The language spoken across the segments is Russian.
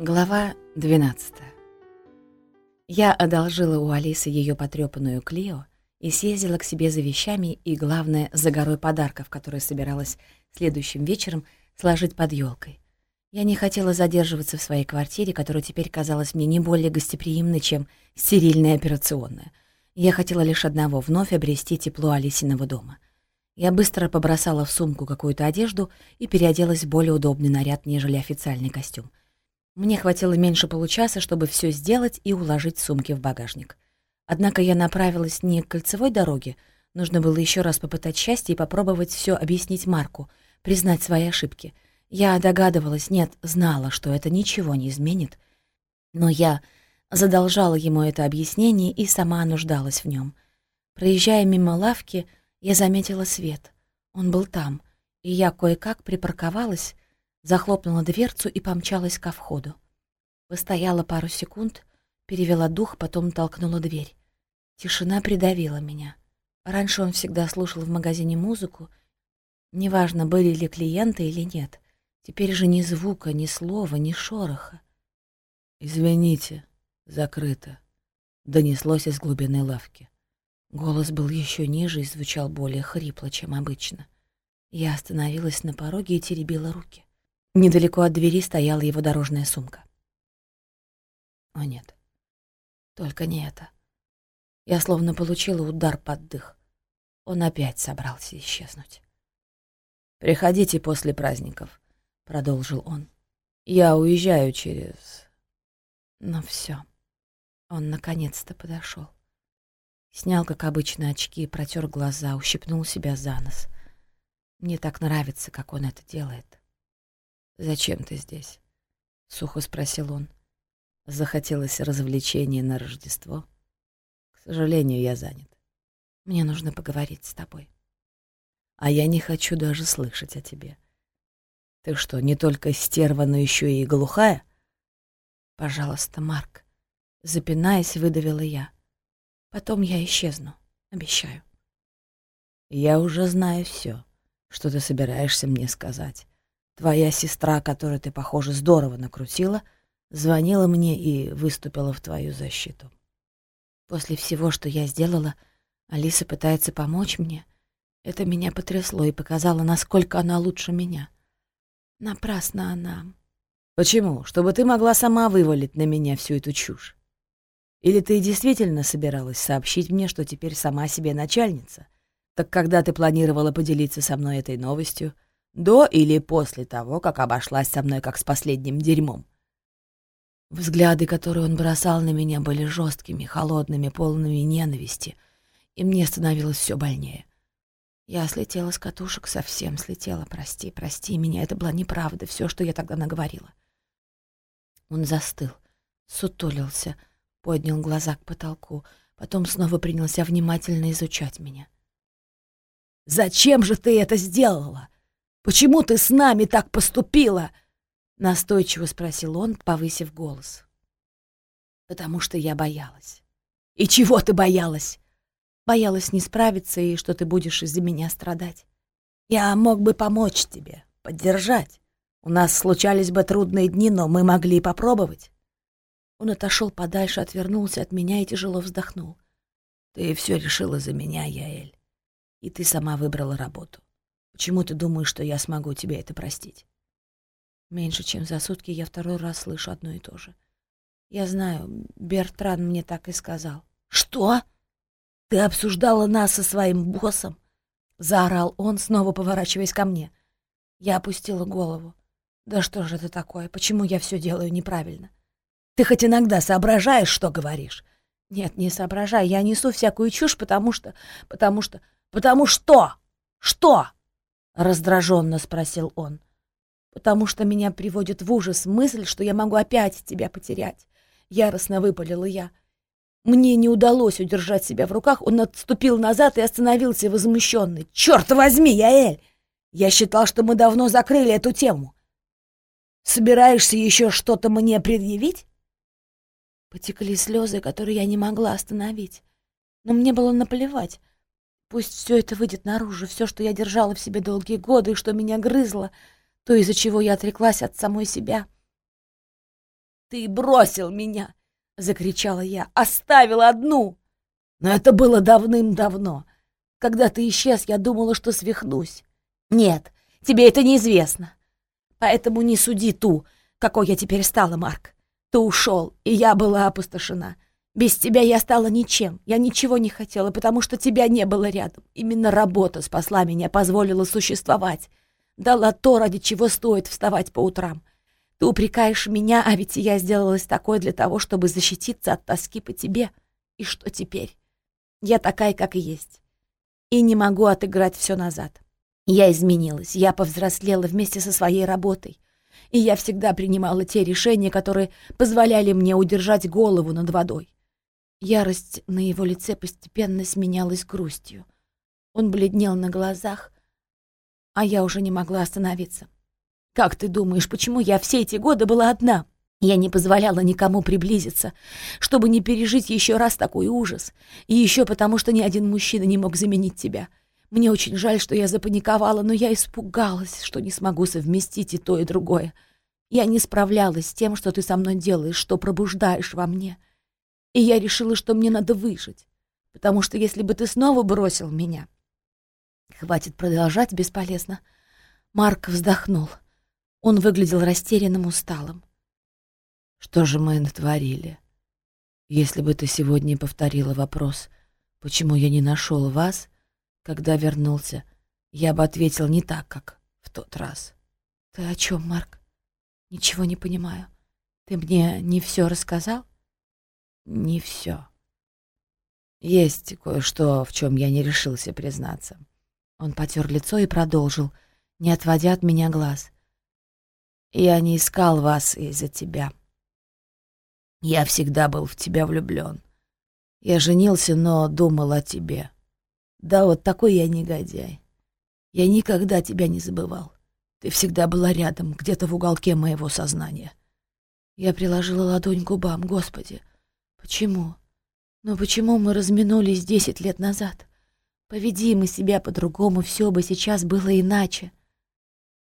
Глава 12 Я одолжила у Алисы ее потрепанную Клио и съездила к себе за вещами и, главное, за горой подарков, которые собиралась следующим вечером сложить под елкой. Я не хотела задерживаться в своей квартире, которая теперь казалась мне не более гостеприимной, чем стерильная операционная. Я хотела лишь одного — вновь обрести тепло Алисиного дома. Я быстро побросала в сумку какую-то одежду и переоделась в более удобный наряд, нежели официальный костюм. Мне хватило меньше получаса, чтобы все сделать и уложить сумки в багажник. Однако я направилась не к кольцевой дороге, нужно было еще раз попытать счастье и попробовать все объяснить Марку, признать свои ошибки. Я догадывалась, нет, знала, что это ничего не изменит, но я задолжала ему это объяснение и сама нуждалась в нем. Проезжая мимо лавки, я заметила свет. Он был там, и я кое-как припарковалась, захлопнула дверцу и помчалась ко входу. Постояла пару секунд, перевела дух, потом толкнула дверь. Тишина придавила меня. Раньше он всегда слушал в магазине музыку. Неважно, были ли клиенты или нет. Теперь же ни звука, ни слова, ни шороха. «Извините, закрыто», — донеслось из глубины лавки. Голос был еще ниже и звучал более хрипло, чем обычно. Я остановилась на пороге и теребила руки. Недалеко от двери стояла его дорожная сумка. О нет, только не это. Я словно получила удар под дых. Он опять собрался исчезнуть. «Приходите после праздников», — продолжил он. «Я уезжаю через...» Но все. Он наконец-то подошел. Снял, как обычно, очки, протер глаза, ущипнул себя за нос. Мне так нравится, как он это делает. «Зачем ты здесь?» — сухо спросил он. Захотелось развлечения на Рождество. К сожалению, я занят. Мне нужно поговорить с тобой. А я не хочу даже слышать о тебе. Ты что, не только стерва, но еще и глухая? Пожалуйста, Марк. Запинаясь, выдавила я. Потом я исчезну, обещаю. Я уже знаю все, что ты собираешься мне сказать. Твоя сестра, которую ты, похоже, здорово накрутила, звонила мне и выступила в твою защиту. После всего, что я сделала, Алиса пытается помочь мне. Это меня потрясло и показало, насколько она лучше меня. Напрасно она. Почему? Чтобы ты могла сама вывалить на меня всю эту чушь. Или ты действительно собиралась сообщить мне, что теперь сама себе начальница? Так когда ты планировала поделиться со мной этой новостью — до или после того, как обошлась со мной как с последним дерьмом. Взгляды, которые он бросал на меня, были жесткими, холодными, полными ненависти, и мне становилось все больнее. Я слетела с катушек, совсем слетела. Прости, прости меня, это была неправда, все, что я тогда наговорила. Он застыл, сутулился, поднял глаза к потолку, потом снова принялся внимательно изучать меня. «Зачем же ты это сделала?» Почему ты с нами так поступила?» Настойчиво спросил он, повысив голос. «Потому что я боялась». «И чего ты боялась?» «Боялась не справиться и что ты будешь из-за меня страдать». «Я мог бы помочь тебе, поддержать. У нас случались бы трудные дни, но мы могли попробовать». Он отошел подальше, отвернулся от меня и тяжело вздохнул. «Ты все решила за меня, Яэль. И ты сама выбрала работу. Почему ты думаешь, что я смогу тебе это простить? Меньше чем за сутки я второй раз слышу одно и то же. Я знаю, Бертран мне так и сказал. Что? Ты обсуждала нас со своим боссом? Заорал он, снова поворачиваясь ко мне. Я опустила голову. Да что же это такое? Почему я все делаю неправильно? Ты хоть иногда соображаешь, что говоришь? Нет, не соображай. Я несу всякую чушь, потому что... Потому что... Потому что? Что? Раздраженно спросил он. Потому что меня приводит в ужас мысль, что я могу опять тебя потерять. Яростно выпалила я. Мне не удалось удержать себя в руках, он отступил назад и остановился возмущенный. «Черт возьми, Яэль! Я считал, что мы давно закрыли эту тему. Собираешься еще что-то мне предъявить?» Потекли слезы, которые я не могла остановить. Но мне было наплевать. Пусть все это выйдет наружу, все, что я держала в себе долгие годы и что меня грызло, то, из-за чего я отреклась от самой себя. Ты бросил меня!» — закричала я. «Оставил одну!» Но это было давным-давно. Когда ты исчез, я думала, что свихнусь. Нет, тебе это неизвестно. Поэтому не суди ту, какой я теперь стала, Марк. Ты ушел, и я была опустошена. Без тебя я стала ничем. Я ничего не хотела, потому что тебя не было рядом. Именно работа спасла меня, позволила существовать. Дала то, ради чего стоит вставать по утрам. Ты упрекаешь меня, а ведь я сделалась такой для того, чтобы защититься от тоски по тебе. И что теперь? Я такая, как и есть. И не могу отыграть все назад. Я изменилась, я повзрослела вместе со своей работой. И я всегда принимала те решения, которые позволяли мне удержать голову над водой. Ярость на его лице постепенно сменялась грустью. Он бледнел на глазах, а я уже не могла остановиться. «Как ты думаешь, почему я все эти годы была одна?» Я не позволяла никому приблизиться, чтобы не пережить еще раз такой ужас. И еще потому, что ни один мужчина не мог заменить тебя. Мне очень жаль, что я запаниковала, но я испугалась, что не смогу совместить и то, и другое. Я не справлялась с тем, что ты со мной делаешь, что пробуждаешь во мне. И я решила, что мне надо выжить. Потому что если бы ты снова бросил меня... Хватит продолжать, бесполезно. Марк вздохнул. Он выглядел растерянным, усталым. Что же мы натворили? Если бы ты сегодня повторила вопрос, почему я не нашел вас, когда вернулся, я бы ответил не так, как в тот раз. Ты о чем, Марк? Ничего не понимаю. Ты мне не все рассказал? Не все. Есть кое-что, в чем я не решился признаться. Он потер лицо и продолжил, не отводя от меня глаз. Я не искал вас из-за тебя. Я всегда был в тебя влюблен. Я женился, но думал о тебе. Да, вот такой я негодяй. Я никогда тебя не забывал. Ты всегда была рядом, где-то в уголке моего сознания. Я приложила ладонь к губам. Господи, почему? Но почему мы разминулись десять лет назад? Поведи мы себя по-другому, все бы сейчас было иначе.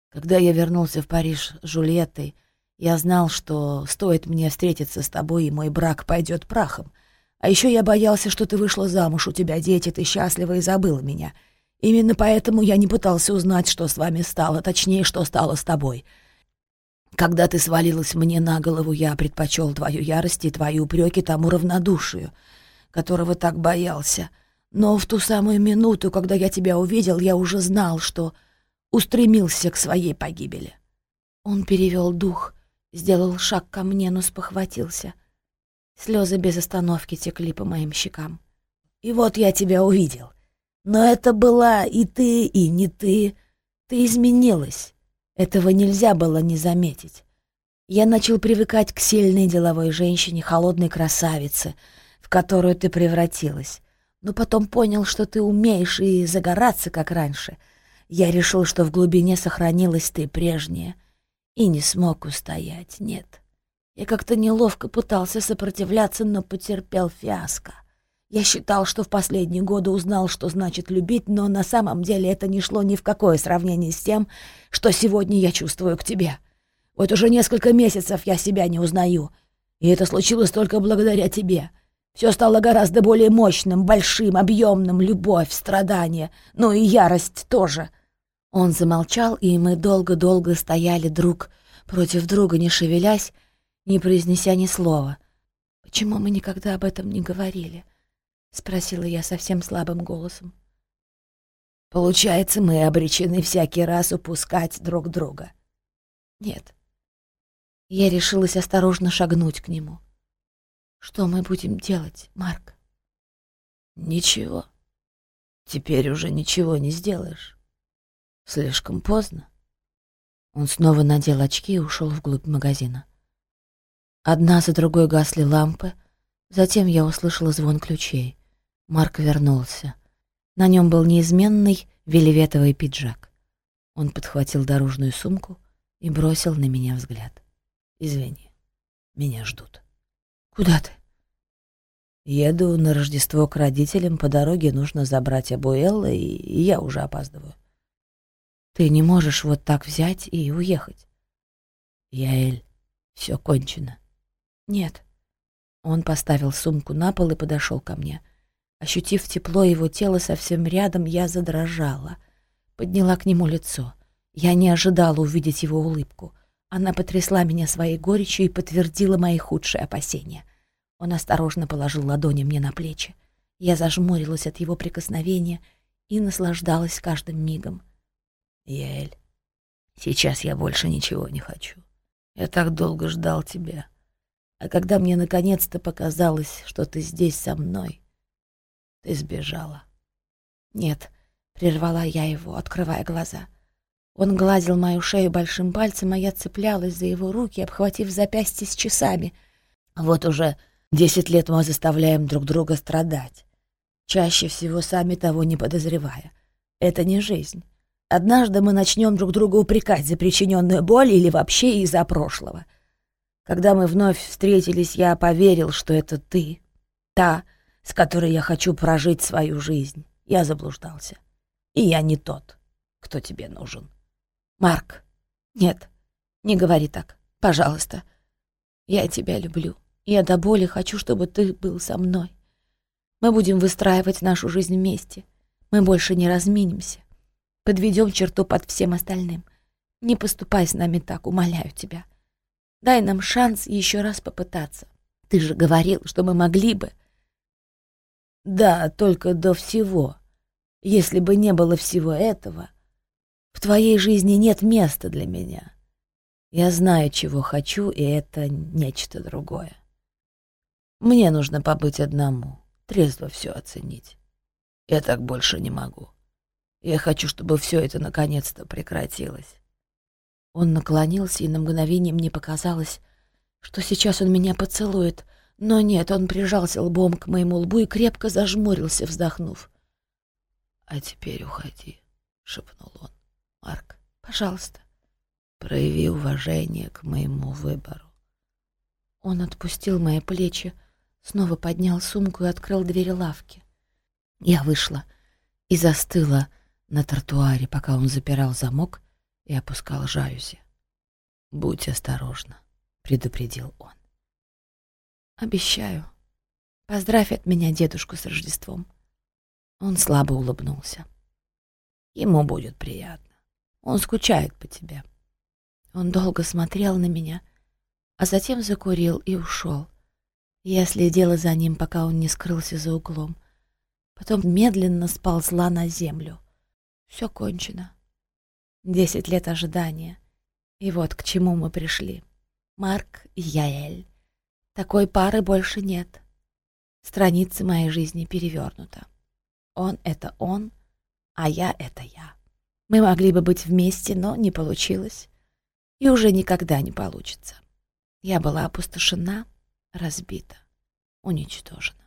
Когда я вернулся в Париж с Жульеттой, я знал, что стоит мне встретиться с тобой, и мой брак пойдет прахом. А еще я боялся, что ты вышла замуж, у тебя дети, ты счастлива и забыла меня. Именно поэтому я не пытался узнать, что с вами стало, точнее, что стало с тобой. Когда ты свалилась мне на голову, я предпочел твою ярость и твои упреки тому равнодушию, которого так боялся. Но в ту самую минуту, когда я тебя увидел, я уже знал, что устремился к своей погибели. Он перевел дух — Сделал шаг ко мне, но спохватился. Слезы без остановки текли по моим щекам. «И вот я тебя увидел. Но это была и ты, и не ты. Ты изменилась. Этого нельзя было не заметить. Я начал привыкать к сильной деловой женщине, холодной красавице, в которую ты превратилась. Но потом понял, что ты умеешь и загораться, как раньше. Я решил, что в глубине сохранилась ты прежняя. И не смог устоять, нет. Я как-то неловко пытался сопротивляться, но потерпел фиаско. Я считал, что в последние годы узнал, что значит любить, но на самом деле это не шло ни в какое сравнение с тем, что сегодня я чувствую к тебе. Вот уже несколько месяцев я себя не узнаю, и это случилось только благодаря тебе. Все стало гораздо более мощным, большим, объемным, любовь, страдания, ну и ярость тоже — он замолчал, и мы долго-долго стояли друг против друга, не шевелясь, не произнеся ни слова. «Почему мы никогда об этом не говорили?» — спросила я совсем слабым голосом. «Получается, мы обречены всякий раз упускать друг друга». «Нет». Я решилась осторожно шагнуть к нему. «Что мы будем делать, Марк?» «Ничего. Теперь уже ничего не сделаешь». Слишком поздно. Он снова надел очки и ушел вглубь магазина. Одна за другой гасли лампы, затем я услышала звон ключей. Марк вернулся. На нем был неизменный велеветовый пиджак. Он подхватил дорожную сумку и бросил на меня взгляд. «Извини, меня ждут». «Куда ты?» «Еду на Рождество к родителям, по дороге нужно забрать Абуэлла, и я уже опаздываю». Ты не можешь вот так взять и уехать. Яэль, все кончено. Нет. Он поставил сумку на пол и подошел ко мне. Ощутив тепло его тела совсем рядом, я задрожала. Подняла к нему лицо. Я не ожидала увидеть его улыбку. Она потрясла меня своей горечью и подтвердила мои худшие опасения. Он осторожно положил ладони мне на плечи. Я зажмурилась от его прикосновения и наслаждалась каждым мигом. «Яэль, сейчас я больше ничего не хочу. Я так долго ждал тебя. А когда мне наконец-то показалось, что ты здесь со мной, ты сбежала». «Нет», — прервала я его, открывая глаза. Он гладил мою шею большим пальцем, а я цеплялась за его руки, обхватив запястье с часами. «Вот уже десять лет мы заставляем друг друга страдать чаще всего сами того не подозревая. Это не жизнь. Однажды мы начнем друг друга упрекать за причиненную боль или вообще из-за прошлого. Когда мы вновь встретились, я поверил, что это ты, та, с которой я хочу прожить свою жизнь. Я заблуждался. И я не тот, кто тебе нужен. Марк, нет, не говори так, пожалуйста. Я тебя люблю. Я до боли хочу, чтобы ты был со мной. Мы будем выстраивать нашу жизнь вместе. Мы больше не разминимся. Подведем черту под всем остальным. Не поступай с нами так, умоляю тебя. Дай нам шанс еще раз попытаться. Ты же говорил, что мы могли бы. Да, только до всего. Если бы не было всего этого, в твоей жизни нет места для меня. Я знаю, чего хочу, и это нечто другое. Мне нужно побыть одному трезво все оценить. Я так больше не могу. Я хочу, чтобы все это наконец-то прекратилось. Он наклонился, и на мгновение мне показалось, что сейчас он меня поцелует, но нет, он прижался лбом к моему лбу и крепко зажмурился, вздохнув. «А теперь уходи», — шепнул он. «Марк, пожалуйста, прояви уважение к моему выбору». Он отпустил мои плечи, снова поднял сумку и открыл дверь лавки. Я вышла и застыла на тротуаре, пока он запирал замок и опускал жалюзи. «Будь осторожна», — предупредил он. «Обещаю. Поздравь от меня дедушку с Рождеством». Он слабо улыбнулся. «Ему будет приятно. Он скучает по тебе». Он долго смотрел на меня, а затем закурил и ушел. Я следила за ним, пока он не скрылся за углом. Потом медленно сползла на землю. Все кончено. Десять лет ожидания. И вот к чему мы пришли. Марк и Яэль. Такой пары больше нет. Страница моей жизни перевернута. Он — это он, а я — это я. Мы могли бы быть вместе, но не получилось. И уже никогда не получится. Я была опустошена, разбита, уничтожена.